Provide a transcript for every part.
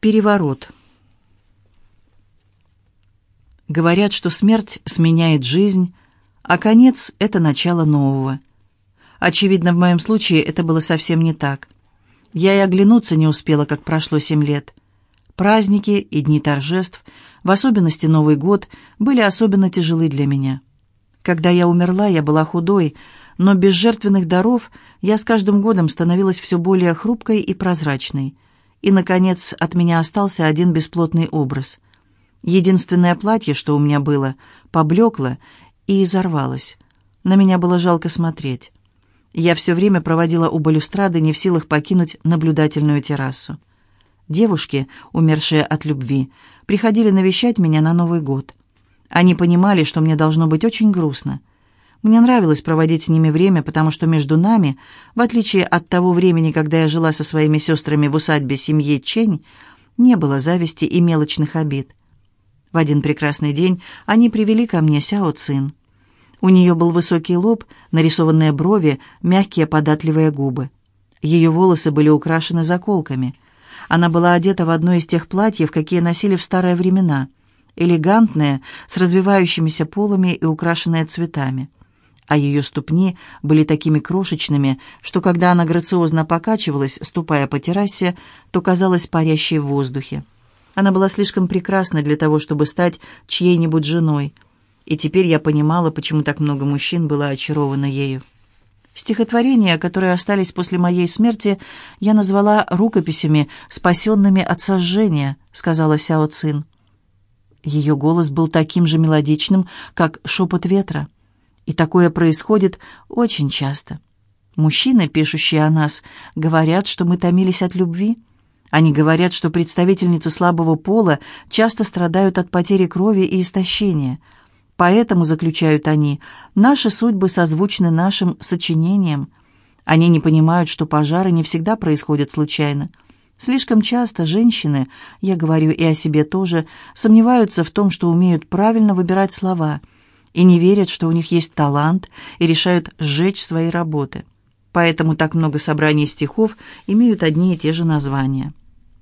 Переворот. Говорят, что смерть сменяет жизнь, а конец — это начало нового. Очевидно, в моем случае это было совсем не так. Я и оглянуться не успела, как прошло семь лет. Праздники и дни торжеств, в особенности Новый год, были особенно тяжелы для меня. Когда я умерла, я была худой, но без жертвенных даров я с каждым годом становилась все более хрупкой и прозрачной — и, наконец, от меня остался один бесплотный образ. Единственное платье, что у меня было, поблекло и изорвалось. На меня было жалко смотреть. Я все время проводила у балюстрады, не в силах покинуть наблюдательную террасу. Девушки, умершие от любви, приходили навещать меня на Новый год. Они понимали, что мне должно быть очень грустно. Мне нравилось проводить с ними время, потому что между нами, в отличие от того времени, когда я жила со своими сестрами в усадьбе семьи Чень, не было зависти и мелочных обид. В один прекрасный день они привели ко мне Сяо Цин. У нее был высокий лоб, нарисованные брови, мягкие податливые губы. Ее волосы были украшены заколками. Она была одета в одно из тех платьев, какие носили в старые времена, элегантные, с развивающимися полами и украшенные цветами а ее ступни были такими крошечными, что когда она грациозно покачивалась, ступая по террасе, то казалась парящей в воздухе. Она была слишком прекрасна для того, чтобы стать чьей-нибудь женой, и теперь я понимала, почему так много мужчин было очаровано ею. Стихотворения, которые остались после моей смерти, я назвала рукописями, спасенными от сожжения, сказала Сяо Цин. Ее голос был таким же мелодичным, как шепот ветра. И такое происходит очень часто. Мужчины, пишущие о нас, говорят, что мы томились от любви. Они говорят, что представительницы слабого пола часто страдают от потери крови и истощения. Поэтому, заключают они, наши судьбы созвучны нашим сочинениям. Они не понимают, что пожары не всегда происходят случайно. Слишком часто женщины, я говорю и о себе тоже, сомневаются в том, что умеют правильно выбирать слова – и не верят, что у них есть талант, и решают сжечь свои работы. Поэтому так много собраний стихов имеют одни и те же названия.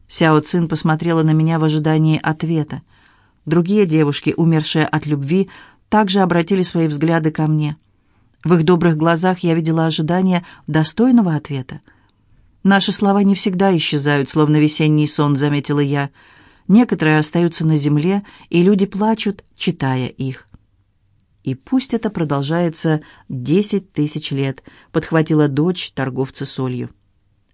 Сяо Цин посмотрела на меня в ожидании ответа. Другие девушки, умершие от любви, также обратили свои взгляды ко мне. В их добрых глазах я видела ожидание достойного ответа. «Наши слова не всегда исчезают, словно весенний сон», — заметила я. «Некоторые остаются на земле, и люди плачут, читая их». И пусть это продолжается десять тысяч лет, подхватила дочь торговца солью.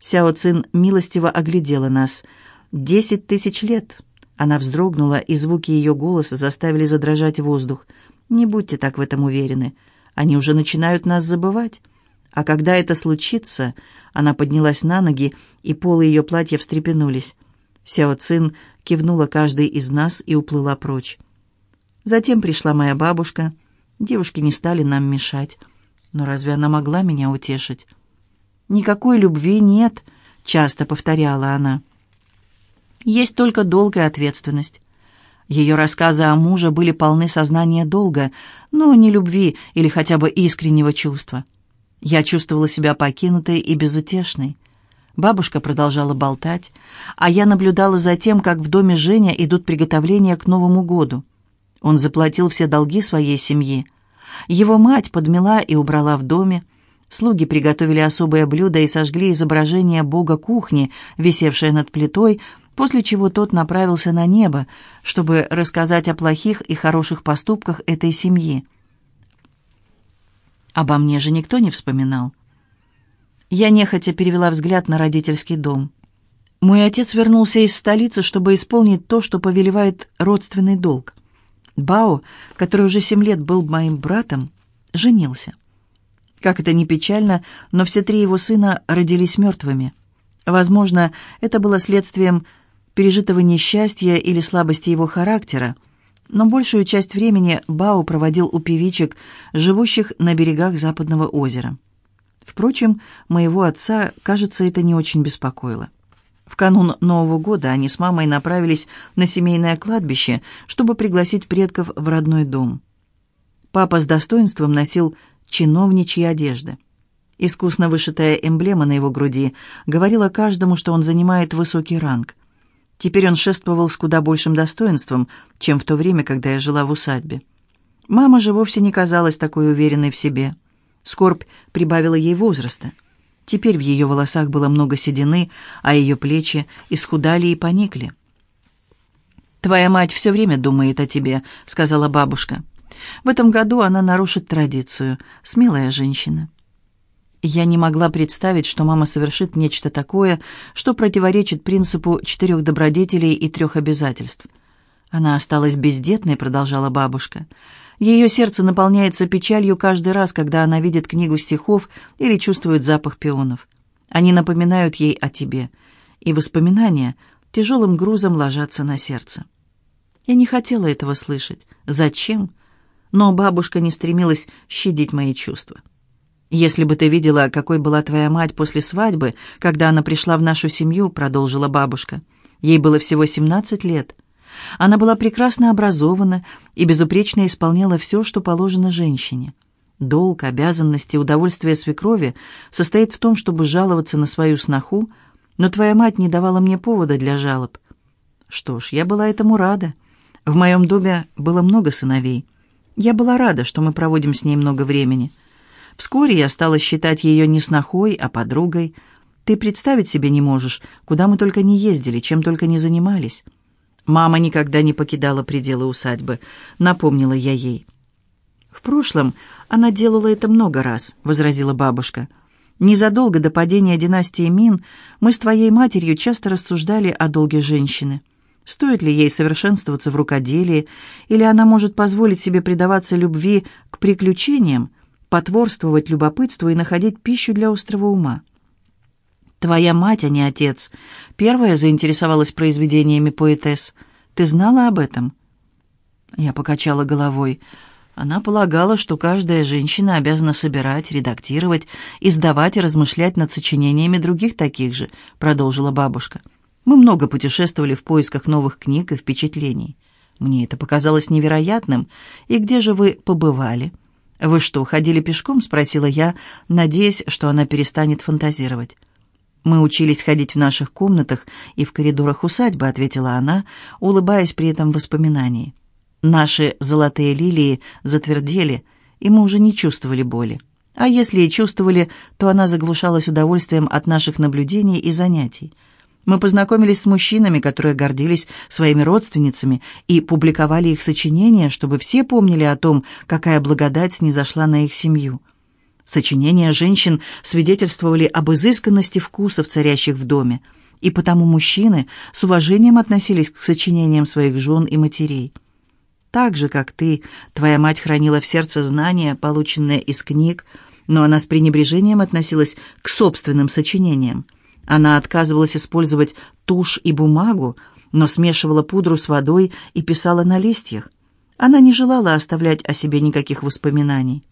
Сяо Цин милостиво оглядела нас. Десять тысяч лет. Она вздрогнула, и звуки ее голоса заставили задрожать воздух. Не будьте так в этом уверены. Они уже начинают нас забывать. А когда это случится, она поднялась на ноги, и полы ее платья встрепенулись. Сяо Цин кивнула каждой из нас и уплыла прочь. Затем пришла моя бабушка — Девушки не стали нам мешать. Но разве она могла меня утешить? «Никакой любви нет», — часто повторяла она. «Есть только долг и ответственность». Ее рассказы о муже были полны сознания долга, но не любви или хотя бы искреннего чувства. Я чувствовала себя покинутой и безутешной. Бабушка продолжала болтать, а я наблюдала за тем, как в доме Женя идут приготовления к Новому году. Он заплатил все долги своей семьи. Его мать подмела и убрала в доме. Слуги приготовили особое блюдо и сожгли изображение бога кухни, висевшее над плитой, после чего тот направился на небо, чтобы рассказать о плохих и хороших поступках этой семьи. Обо мне же никто не вспоминал. Я нехотя перевела взгляд на родительский дом. Мой отец вернулся из столицы, чтобы исполнить то, что повелевает родственный долг. Бао, который уже семь лет был моим братом, женился. Как это ни печально, но все три его сына родились мертвыми. Возможно, это было следствием пережитого несчастья или слабости его характера, но большую часть времени Бао проводил у певичек, живущих на берегах Западного озера. Впрочем, моего отца, кажется, это не очень беспокоило. В канун Нового года они с мамой направились на семейное кладбище, чтобы пригласить предков в родной дом. Папа с достоинством носил чиновничьи одежды. Искусно вышитая эмблема на его груди говорила каждому, что он занимает высокий ранг. Теперь он шествовал с куда большим достоинством, чем в то время, когда я жила в усадьбе. Мама же вовсе не казалась такой уверенной в себе. Скорбь прибавила ей возраста. Теперь в ее волосах было много седины, а ее плечи исхудали и поникли. «Твоя мать все время думает о тебе», — сказала бабушка. «В этом году она нарушит традицию. Смелая женщина». Я не могла представить, что мама совершит нечто такое, что противоречит принципу четырех добродетелей и трех обязательств. «Она осталась бездетной», — продолжала бабушка. Ее сердце наполняется печалью каждый раз, когда она видит книгу стихов или чувствует запах пионов. Они напоминают ей о тебе, и воспоминания тяжелым грузом ложатся на сердце. Я не хотела этого слышать. Зачем? Но бабушка не стремилась щадить мои чувства. «Если бы ты видела, какой была твоя мать после свадьбы, когда она пришла в нашу семью», — продолжила бабушка. Ей было всего 17 лет. Она была прекрасно образована и безупречно исполняла все, что положено женщине. Долг, обязанности, удовольствие свекрови состоит в том, чтобы жаловаться на свою сноху, но твоя мать не давала мне повода для жалоб. Что ж, я была этому рада. В моем доме было много сыновей. Я была рада, что мы проводим с ней много времени. Вскоре я стала считать ее не снохой, а подругой. Ты представить себе не можешь, куда мы только не ездили, чем только не занимались. Мама никогда не покидала пределы усадьбы, напомнила я ей. В прошлом она делала это много раз, возразила бабушка. Незадолго до падения династии Мин мы с твоей матерью часто рассуждали о долге женщины. Стоит ли ей совершенствоваться в рукоделии, или она может позволить себе предаваться любви к приключениям, потворствовать любопытству и находить пищу для острого ума? Твоя мать, а не отец, первая заинтересовалась произведениями поэтесс. Ты знала об этом?» Я покачала головой. Она полагала, что каждая женщина обязана собирать, редактировать, издавать и размышлять над сочинениями других таких же, продолжила бабушка. Мы много путешествовали в поисках новых книг и впечатлений. Мне это показалось невероятным. И где же вы побывали? Вы что, ходили пешком? спросила я, надеясь, что она перестанет фантазировать. «Мы учились ходить в наших комнатах и в коридорах усадьбы», — ответила она, улыбаясь при этом воспоминании. «Наши золотые лилии затвердели, и мы уже не чувствовали боли. А если и чувствовали, то она заглушалась удовольствием от наших наблюдений и занятий. Мы познакомились с мужчинами, которые гордились своими родственницами и публиковали их сочинения, чтобы все помнили о том, какая благодать снизошла на их семью». Сочинения женщин свидетельствовали об изысканности вкусов, царящих в доме, и потому мужчины с уважением относились к сочинениям своих жен и матерей. Так же, как ты, твоя мать хранила в сердце знания, полученные из книг, но она с пренебрежением относилась к собственным сочинениям. Она отказывалась использовать тушь и бумагу, но смешивала пудру с водой и писала на листьях. Она не желала оставлять о себе никаких воспоминаний.